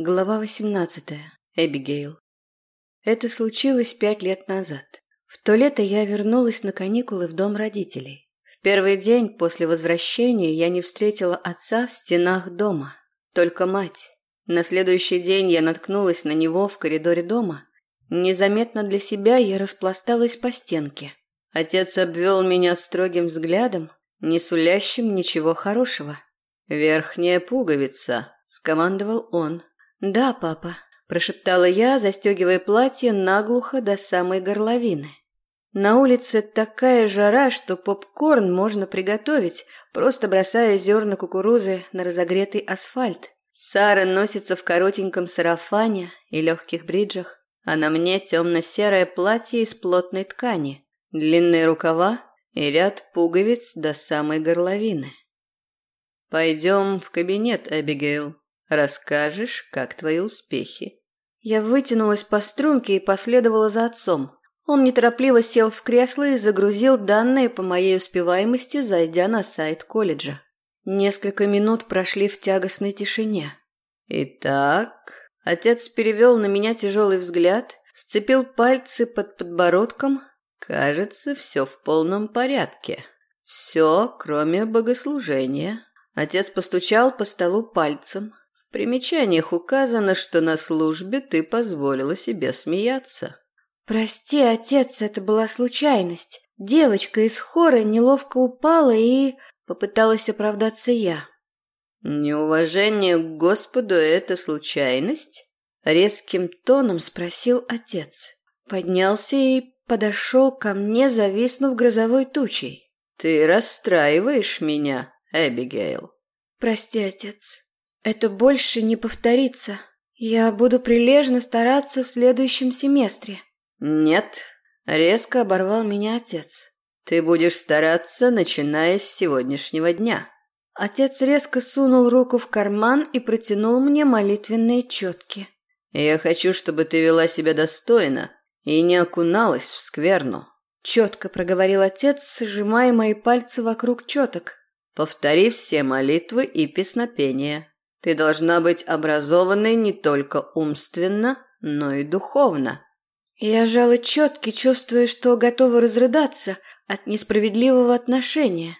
Глава 18. Эбигейл. Это случилось пять лет назад. В то лето я вернулась на каникулы в дом родителей. В первый день после возвращения я не встретила отца в стенах дома, только мать. На следующий день я наткнулась на него в коридоре дома. Незаметно для себя я распласталась по стенке. Отец обвел меня строгим взглядом, не сулящим ничего хорошего. «Верхняя пуговица», — скомандовал он. «Да, папа», – прошептала я, застегивая платье наглухо до самой горловины. На улице такая жара, что попкорн можно приготовить, просто бросая зерна кукурузы на разогретый асфальт. Сара носится в коротеньком сарафане и легких бриджах, а на мне темно-серое платье из плотной ткани, длинные рукава и ряд пуговиц до самой горловины. «Пойдем в кабинет, Эбигейл», Расскажешь, как твои успехи?» Я вытянулась по струнке и последовала за отцом. Он неторопливо сел в кресло и загрузил данные по моей успеваемости, зайдя на сайт колледжа. Несколько минут прошли в тягостной тишине. «Итак...» Отец перевел на меня тяжелый взгляд, сцепил пальцы под подбородком. «Кажется, все в полном порядке. Все, кроме богослужения». Отец постучал по столу пальцем. В примечаниях указано, что на службе ты позволила себе смеяться. Прости, отец, это была случайность. Девочка из хора неловко упала и попыталась оправдаться я. Неуважение к Господу это случайность? резким тоном спросил отец. Поднялся и подошел ко мне, зависнув грозовой тучей. Ты расстраиваешь меня, Эбигейл. Прости, отец. Это больше не повторится. Я буду прилежно стараться в следующем семестре. Нет, резко оборвал меня отец. Ты будешь стараться, начиная с сегодняшнего дня. Отец резко сунул руку в карман и протянул мне молитвенные четки. Я хочу, чтобы ты вела себя достойно и не окуналась в скверну. Четко проговорил отец, сжимая мои пальцы вокруг четок. Повтори все молитвы и песнопения. Ты должна быть образованной не только умственно, но и духовно. Я жала четки, чувствуя, что готова разрыдаться от несправедливого отношения.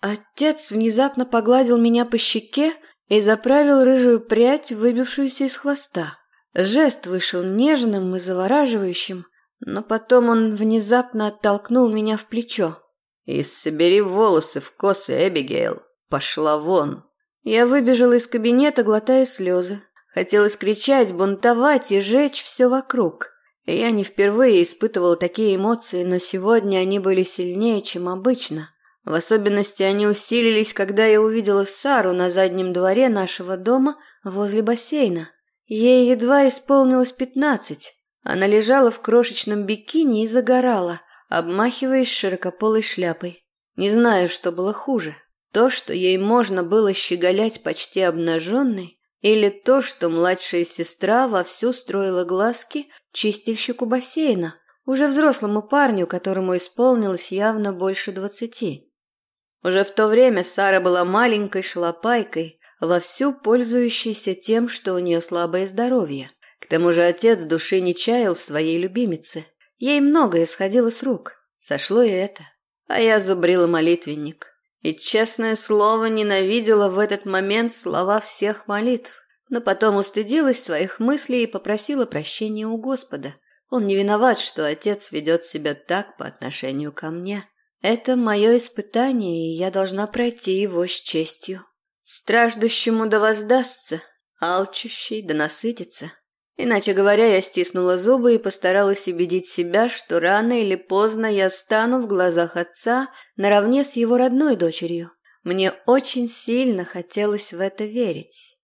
Отец внезапно погладил меня по щеке и заправил рыжую прядь, выбившуюся из хвоста. Жест вышел нежным и завораживающим, но потом он внезапно оттолкнул меня в плечо. «И собери волосы в косы, Эбигейл. Пошла вон!» Я выбежала из кабинета, глотая слезы. Хотелось кричать, бунтовать и жечь все вокруг. Я не впервые испытывала такие эмоции, но сегодня они были сильнее, чем обычно. В особенности они усилились, когда я увидела Сару на заднем дворе нашего дома возле бассейна. Ей едва исполнилось пятнадцать. Она лежала в крошечном бикини и загорала, обмахиваясь широкополой шляпой. Не знаю, что было хуже. То, что ей можно было щеголять почти обнаженной, или то, что младшая сестра вовсю строила глазки чистильщику бассейна, уже взрослому парню, которому исполнилось явно больше двадцати. Уже в то время Сара была маленькой шалопайкой, вовсю пользующейся тем, что у нее слабое здоровье. К тому же отец души не чаял своей любимице. Ей многое сходило с рук. Сошло и это. А я зубрила молитвенник. И, честное слово, ненавидела в этот момент слова всех молитв, но потом устыдилась своих мыслей и попросила прощения у Господа. Он не виноват, что отец ведет себя так по отношению ко мне. Это мое испытание, и я должна пройти его с честью. Страждущему да воздастся, алчущий да насытится. Иначе говоря, я стиснула зубы и постаралась убедить себя, что рано или поздно я стану в глазах отца наравне с его родной дочерью. Мне очень сильно хотелось в это верить.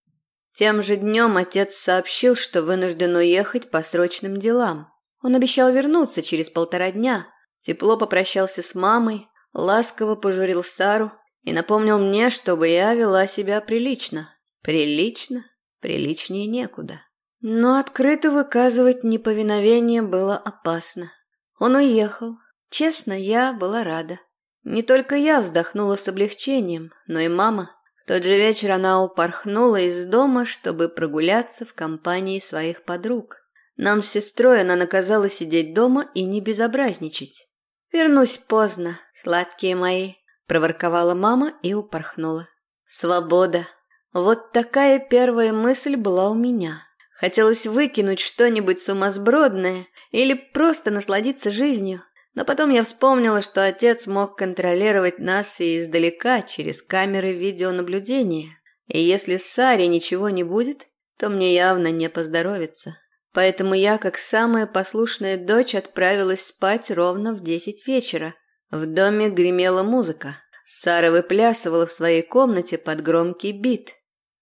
Тем же днем отец сообщил, что вынужден уехать по срочным делам. Он обещал вернуться через полтора дня. Тепло попрощался с мамой, ласково пожурил Сару и напомнил мне, чтобы я вела себя прилично. Прилично? Приличнее некуда. Но открыто выказывать неповиновение было опасно. Он уехал. Честно, я была рада. Не только я вздохнула с облегчением, но и мама. В тот же вечер она упорхнула из дома, чтобы прогуляться в компании своих подруг. Нам с сестрой она наказала сидеть дома и не безобразничать. «Вернусь поздно, сладкие мои», – проворковала мама и упорхнула. «Свобода. Вот такая первая мысль была у меня. Хотелось выкинуть что-нибудь сумасбродное или просто насладиться жизнью. Но потом я вспомнила, что отец мог контролировать нас и издалека через камеры видеонаблюдения. И если с Саре ничего не будет, то мне явно не поздоровится. Поэтому я, как самая послушная дочь, отправилась спать ровно в десять вечера. В доме гремела музыка. Сара выплясывала в своей комнате под громкий бит.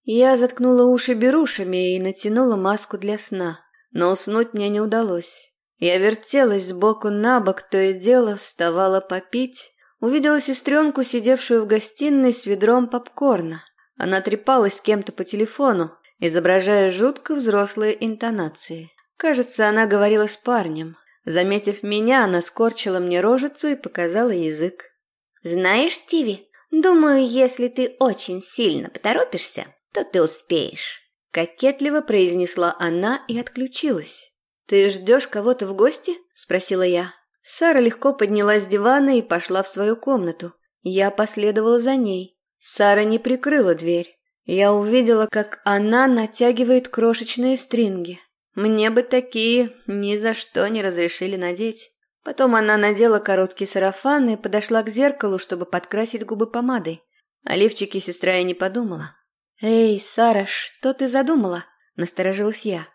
Я заткнула уши берушами и натянула маску для сна, но уснуть мне не удалось. Я вертелась сбоку на бок, то и дело вставала попить. Увидела сестренку, сидевшую в гостиной с ведром попкорна. Она трепалась с кем-то по телефону, изображая жутко взрослые интонации. Кажется, она говорила с парнем. Заметив меня, она скорчила мне рожицу и показала язык. «Знаешь, Стиви, думаю, если ты очень сильно поторопишься, то ты успеешь», – кокетливо произнесла она и отключилась. «Ты ждешь кого-то в гости?» – спросила я. Сара легко поднялась с дивана и пошла в свою комнату. Я последовала за ней. Сара не прикрыла дверь. Я увидела, как она натягивает крошечные стринги. Мне бы такие ни за что не разрешили надеть. Потом она надела короткий сарафан и подошла к зеркалу, чтобы подкрасить губы помадой. О лифчике сестра и не подумала. «Эй, Сара, что ты задумала?» – насторожилась я.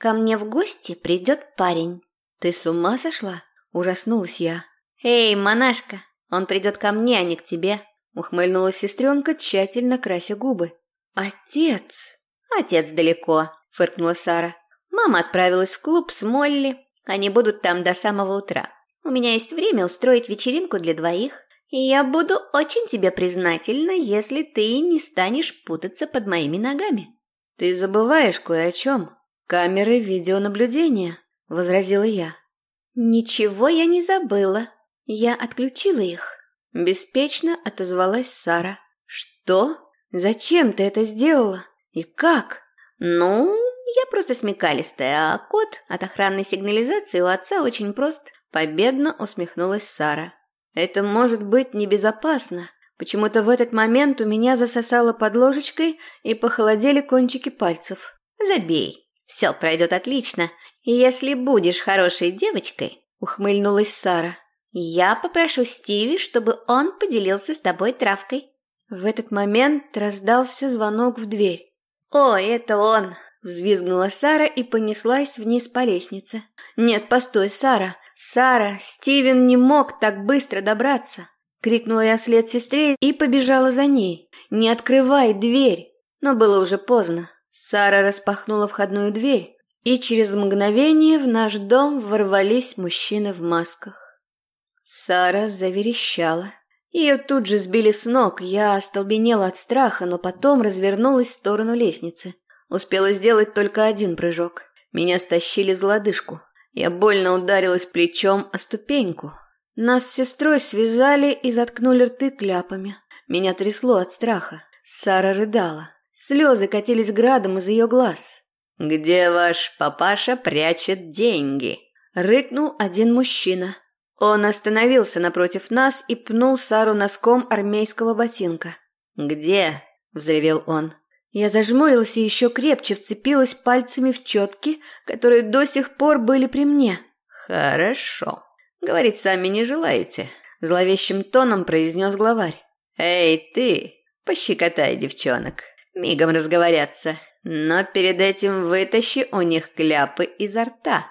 Ко мне в гости придет парень. Ты с ума сошла? Ужаснулась я. Эй, монашка, он придет ко мне, а не к тебе. Ухмыльнулась сестренка, тщательно крася губы. Отец! Отец далеко, фыркнула Сара. Мама отправилась в клуб с Молли. Они будут там до самого утра. У меня есть время устроить вечеринку для двоих. И я буду очень тебе признательна, если ты не станешь путаться под моими ногами. Ты забываешь кое о чем. «Камеры видеонаблюдения», — возразила я. «Ничего я не забыла. Я отключила их», — беспечно отозвалась Сара. «Что? Зачем ты это сделала? И как?» «Ну, я просто смекалистая, а код от охранной сигнализации у отца очень прост», — победно усмехнулась Сара. «Это может быть небезопасно. Почему-то в этот момент у меня засосало под ложечкой и похолодели кончики пальцев. Забей, все пройдет отлично, если будешь хорошей девочкой, ухмыльнулась Сара. Я попрошу Стиви, чтобы он поделился с тобой травкой. В этот момент раздался звонок в дверь. «О, это он!» – взвизгнула Сара и понеслась вниз по лестнице. «Нет, постой, Сара! Сара, Стивен не мог так быстро добраться!» – крикнула я вслед сестре и побежала за ней. «Не открывай дверь!» Но было уже поздно. Сара распахнула входную дверь, и через мгновение в наш дом ворвались мужчины в масках. Сара заверещала. Ее тут же сбили с ног, я остолбенела от страха, но потом развернулась в сторону лестницы. Успела сделать только один прыжок. Меня стащили за лодыжку. Я больно ударилась плечом о ступеньку. Нас с сестрой связали и заткнули рты кляпами. Меня трясло от страха. Сара рыдала. Слезы катились градом из ее глаз. «Где ваш папаша прячет деньги?» – рыкнул один мужчина. Он остановился напротив нас и пнул Сару носком армейского ботинка. «Где?» – взревел он. Я зажмурилась и еще крепче вцепилась пальцами в четки, которые до сих пор были при мне. «Хорошо. Говорить сами не желаете», – зловещим тоном произнес главарь. «Эй, ты, пощекотай девчонок. Мигом разговорятся. Но перед этим вытащи у них кляпы изо рта.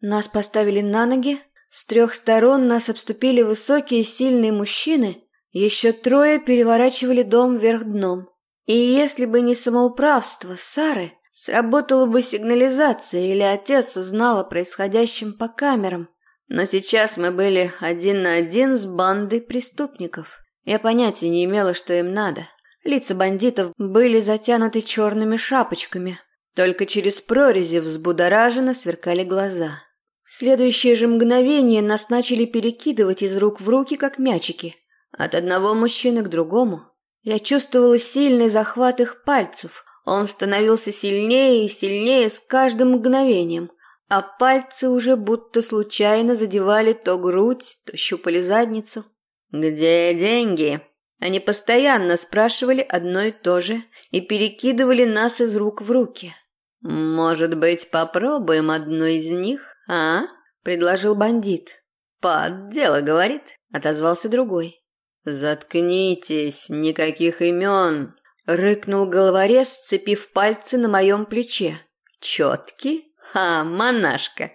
Нас поставили на ноги. С трех сторон нас обступили высокие сильные мужчины. Еще трое переворачивали дом вверх дном. И если бы не самоуправство Сары, сработала бы сигнализация или отец узнал о происходящем по камерам. Но сейчас мы были один на один с бандой преступников. Я понятия не имела, что им надо. Лица бандитов были затянуты черными шапочками. Только через прорези взбудораженно сверкали глаза. В следующее же мгновение нас начали перекидывать из рук в руки, как мячики. От одного мужчины к другому. Я чувствовала сильный захват их пальцев. Он становился сильнее и сильнее с каждым мгновением, а пальцы уже будто случайно задевали то грудь, то щупали задницу. «Где деньги?» Они постоянно спрашивали одно и то же и перекидывали нас из рук в руки. «Может быть, попробуем одну из них, а?» – предложил бандит. «Под дело, говорит», – отозвался другой. «Заткнитесь, никаких имен!» – рыкнул головорез, сцепив пальцы на моем плече. «Четкий? А, монашка!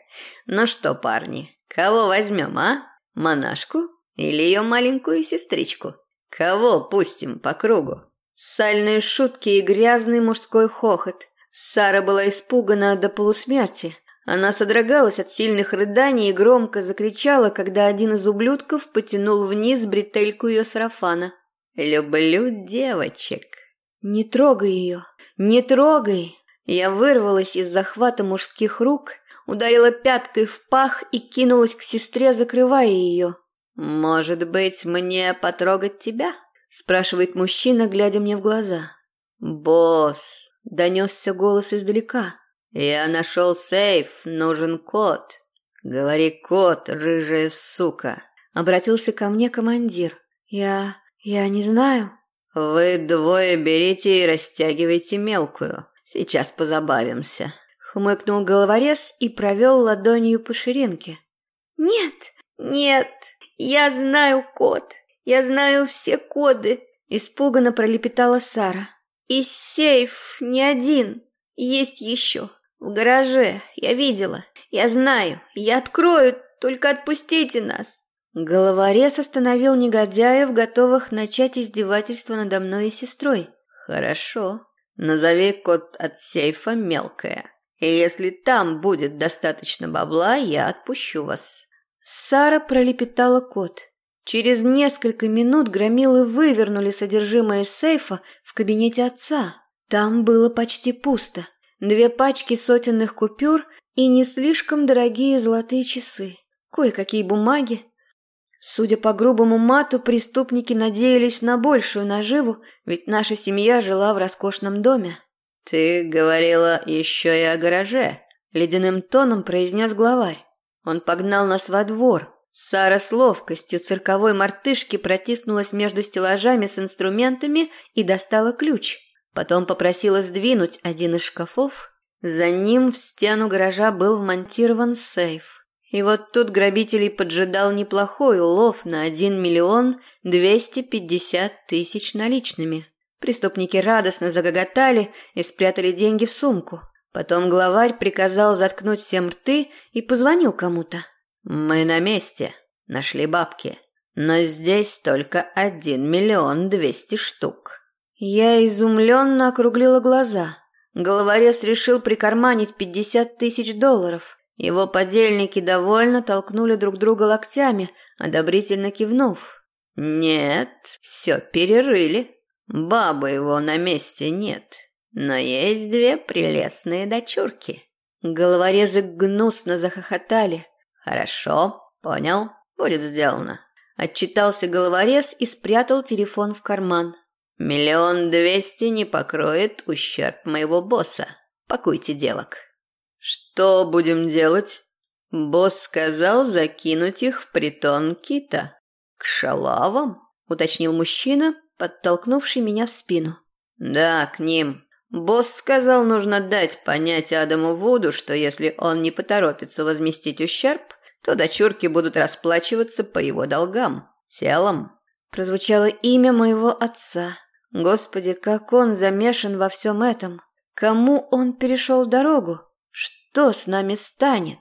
Ну что, парни, кого возьмем, а? Монашку или ее маленькую сестричку? Кого пустим по кругу?» Сальные шутки и грязный мужской хохот. Сара была испугана до полусмерти. Она содрогалась от сильных рыданий и громко закричала, когда один из ублюдков потянул вниз бретельку ее сарафана. «Люблю девочек». «Не трогай ее! Не трогай!» Я вырвалась из захвата мужских рук, ударила пяткой в пах и кинулась к сестре, закрывая ее. «Может быть, мне потрогать тебя?» – спрашивает мужчина, глядя мне в глаза. «Босс!» – донесся голос издалека. «Я нашел сейф, нужен код». «Говори код, рыжая сука!» – обратился ко мне командир. «Я... я не знаю». «Вы двое берите и растягивайте мелкую. Сейчас позабавимся», — хмыкнул головорез и провел ладонью по ширинке. «Нет, нет, я знаю код. Я знаю все коды», — испуганно пролепетала Сара. «И сейф не один. Есть еще. В гараже. Я видела. Я знаю. Я открою. Только отпустите нас». Головорез остановил негодяев, готовых начать издевательство надо мной и сестрой. «Хорошо. Назови код от сейфа мелкая. И если там будет достаточно бабла, я отпущу вас». Сара пролепетала код. Через несколько минут громилы вывернули содержимое сейфа в кабинете отца. Там было почти пусто. Две пачки сотенных купюр и не слишком дорогие золотые часы. Кое-какие бумаги, Судя по грубому мату, преступники надеялись на большую наживу, ведь наша семья жила в роскошном доме. «Ты говорила еще и о гараже», — ледяным тоном произнес главарь. Он погнал нас во двор. Сара с ловкостью цирковой мартышки протиснулась между стеллажами с инструментами и достала ключ. Потом попросила сдвинуть один из шкафов. За ним в стену гаража был вмонтирован сейф. И вот тут грабителей поджидал неплохой улов на 1 миллион 250 тысяч наличными. Преступники радостно загоготали и спрятали деньги в сумку. Потом главарь приказал заткнуть всем рты и позвонил кому-то. «Мы на месте. Нашли бабки. Но здесь только 1 миллион 200 штук». Я изумленно округлила глаза. Головорез решил прикарманить 50 тысяч долларов – его подельники довольно толкнули друг друга локтями, одобрительно кивнув. «Нет, все перерыли. Бабы его на месте нет. Но есть две прелестные дочурки». Головорезы гнусно захохотали. «Хорошо, понял, будет сделано». Отчитался головорез и спрятал телефон в карман. «Миллион двести не покроет ущерб моего босса. Пакуйте девок». «Что будем делать?» «Босс сказал закинуть их в притон кита». «К шалавам?» – уточнил мужчина, подтолкнувший меня в спину. «Да, к ним. Босс сказал, нужно дать понять Адаму Вуду, что если он не поторопится возместить ущерб, то дочурки будут расплачиваться по его долгам, телом». Прозвучало имя моего отца. Господи, как он замешан во всем этом. Кому он перешел дорогу? Что с нами станет?